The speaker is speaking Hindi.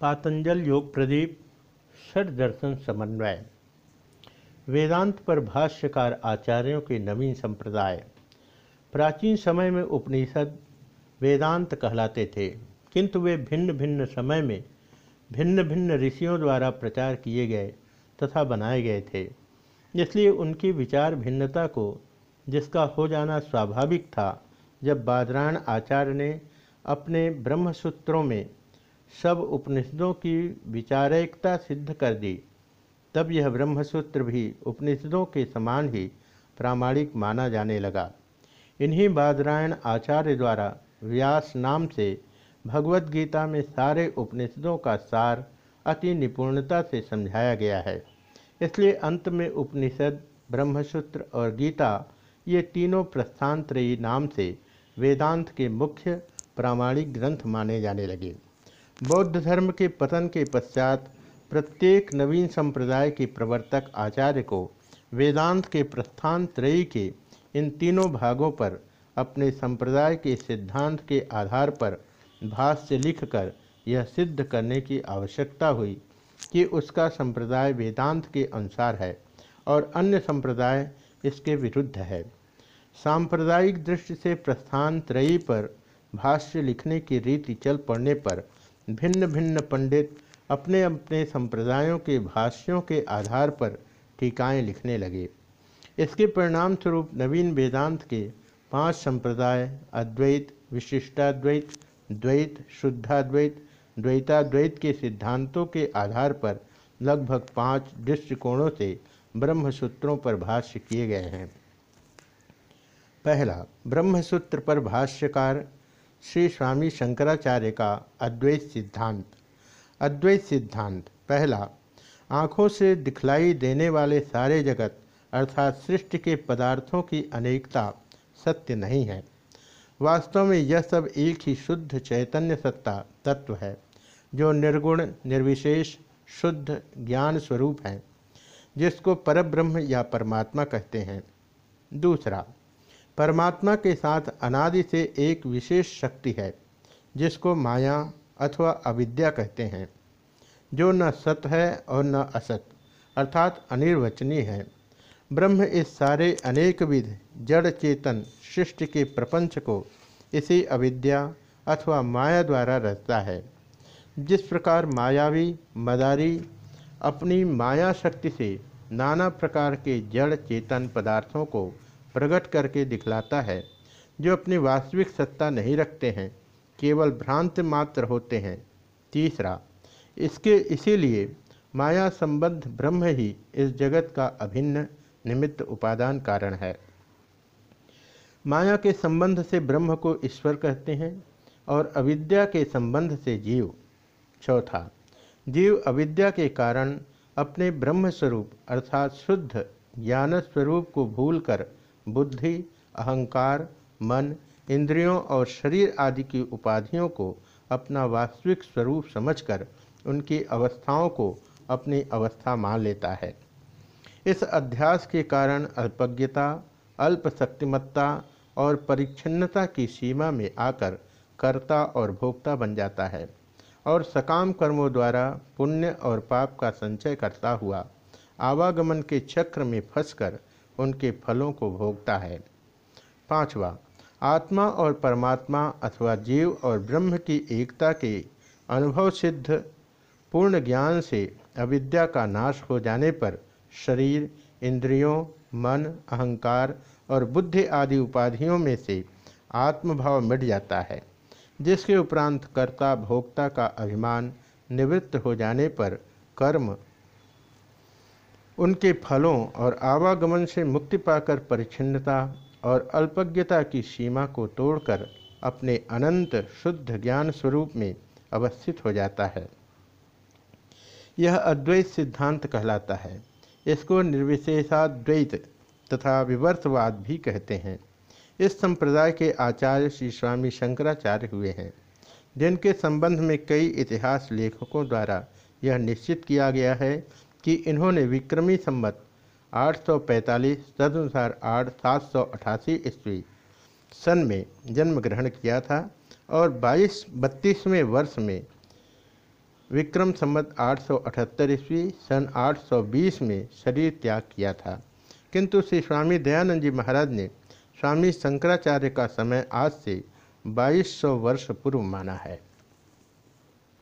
पातंजल योग प्रदीप, षड दर्शन समन्वय। वेदांत पर भाष्यकार आचार्यों के नवीन संप्रदाय। प्राचीन समय में उपनिषद वेदांत कहलाते थे, किंतु वे भिन्न भिन्न समय में भिन्न भिन्न ऋषियों द्वारा प्रचार किए गए तथा बनाए गए थे। इसलिए उनकी विचार भिन्नता को, जिसका हो जाना स्वाभाविक था, जब बादरायण आचार्य ने अपने ब्रह्मसूत्रों में सब उपनिषदों की विचारकता सिद्ध कर दी। तब यह ब्रह्मसूत्र भी उपनिषदों के समान ही प्रामाणिक माना जाने लगा। इन्हीं बादरायण आचार्य द्वारा व्यास नाम से भगवत गीता में सारे उपनिषदों का सार अति निपुणता से समझाया गया है। इसलिए अंत में उपनिषद, ब्रह्मसूत्र और गीता ये तीनों प्रस्थानत्रयी नाम से वेदांत के मुख्य प्रामाणिक ग्रंथ माने जाने लगे। बौद्ध धर्म के पतन के पश्चात प्रत्येक नवीन संप्रदाय के प्रवर्तक आचार्य को वेदांत के प्रस्थान त्रयी के इन तीनों भागों पर अपने संप्रदाय के सिद्धांत के आधार पर भाष्य लिखकर यह सिद्ध करने की आवश्यकता हुई कि उसका संप्रदाय वेदांत के अनुसार है और अन्य संप्रदाय इसके विरुद्ध है। सांप्रदायिक दृष्टि से प्रस्थान त्रयी पर भाष्य लिखने की रीति चल पड़ने पर भिन्न भिन्न पंडित अपने अपने संप्रदायों के भाष्यों के आधार पर टीकाएँ लिखने लगे। इसके परिणाम स्वरूप नवीन वेदांत के पाँच संप्रदाय, अद्वैत, विशिष्टाद्वैत, द्वैत, शुद्धाद्वैत, द्वैताद्वैत के सिद्धांतों के आधार पर लगभग पाँच दृष्टिकोणों से ब्रह्मसूत्रों पर भाष्य किए गए हैं। पहला, ब्रह्मसूत्र पर भाष्यकार श्री स्वामी शंकराचार्य का अद्वैत सिद्धांत। अद्वैत सिद्धांत, पहला, आँखों से दिखलाई देने वाले सारे जगत अर्थात सृष्टि के पदार्थों की अनेकता सत्य नहीं है। वास्तव में यह सब एक ही शुद्ध चैतन्य सत्ता तत्व है, जो निर्गुण, निर्विशेष, शुद्ध, ज्ञान स्वरूप है, जिसको परब्रह्म या परमात्मा कहते हैं। दूसरा परमात्मा के साथ अनादि से एक विशेष शक्ति है, जिसको माया अथवा अविद्या कहते हैं, जो न सत है और न असत, अर्थात अनिर्वचनीय है। ब्रह्म इस सारे अनेकविध जड़ चेतन सृष्टि के प्रपंच को इसी अविद्या अथवा माया द्वारा रचता है। जिस प्रकार मायावी, मदारी, अपनी माया शक्ति से नाना प्रकार के जड़ चेतन पदार्थों को प्रकट करके दिखलाता है, जो अपनी वास्तविक सत्ता नहीं रखते हैं, केवल भ्रांत मात्र होते हैं। तीसरा, इसके इसीलिए माया संबद्ध ब्रह्म ही इस जगत का अभिन्न निमित्त उपादान कारण है। माया के संबंध से ब्रह्म को ईश्वर कहते हैं और अविद्या के संबंध से जीव। चौथा, जीव अविद्या के कारण अपने ब्रह्म स्वरूप अर्थात शुद्ध ज्ञान स्वरूप को भूलकर बुद्धि, अहंकार, मन, इंद्रियों और शरीर आदि की उपाधियों को अपना वास्तविक स्वरूप समझकर उनकी अवस्थाओं को अपनी अवस्था मान लेता है। इस अध्यास के कारण अल्पज्ञता, अल्पशक्तिमत्ता और परिच्छिन्नता की सीमा में आकर कर्ता और भोक्ता बन जाता है और सकाम कर्मों द्वारा पुण्य और पाप का संचय करता हुआ आवागमन के चक्र में फंसकर उनके फलों को भोगता है। पांचवा, आत्मा और परमात्मा अथवा जीव और ब्रह्म की एकता के अनुभव सिद्ध, पूर्ण ज्ञान से अविद्या का नाश हो जाने पर शरीर, इंद्रियों, मन, अहंकार और बुद्धि आदि उपाधियों में से आत्मभाव मिट जाता है, जिसके उपरांत कर्ता भोक्ता का अभिमान निवृत्त हो जाने पर कर्म उनके फलों और आवागमन से मुक्ति पाकर परिच्छिन्नता और अल्पज्ञता की सीमा को तोड़कर अपने अनंत शुद्ध ज्ञान स्वरूप में अवस्थित हो जाता है। यह अद्वैत सिद्धांत कहलाता है। इसको निर्विशेषाद्वैत तथा विवर्तवाद भी कहते हैं। इस संप्रदाय के आचार्य श्री स्वामी शंकराचार्य हुए हैं, जिनके संबंध में कई इतिहास लेखकों द्वारा यह निश्चित किया गया है कि इन्होंने विक्रमी संबत 845 तदनुसार आठ सात सौ अठासी ईस्वी सन में जन्म ग्रहण किया था और बाईस बत्तीसवें वर्ष में विक्रम संवत आठ सौ अठहत्तर ईस्वी सन 820 में शरीर त्याग किया था। किंतु श्री स्वामी दयानंद जी महाराज ने स्वामी शंकराचार्य का समय आज से 2200 वर्ष पूर्व माना है।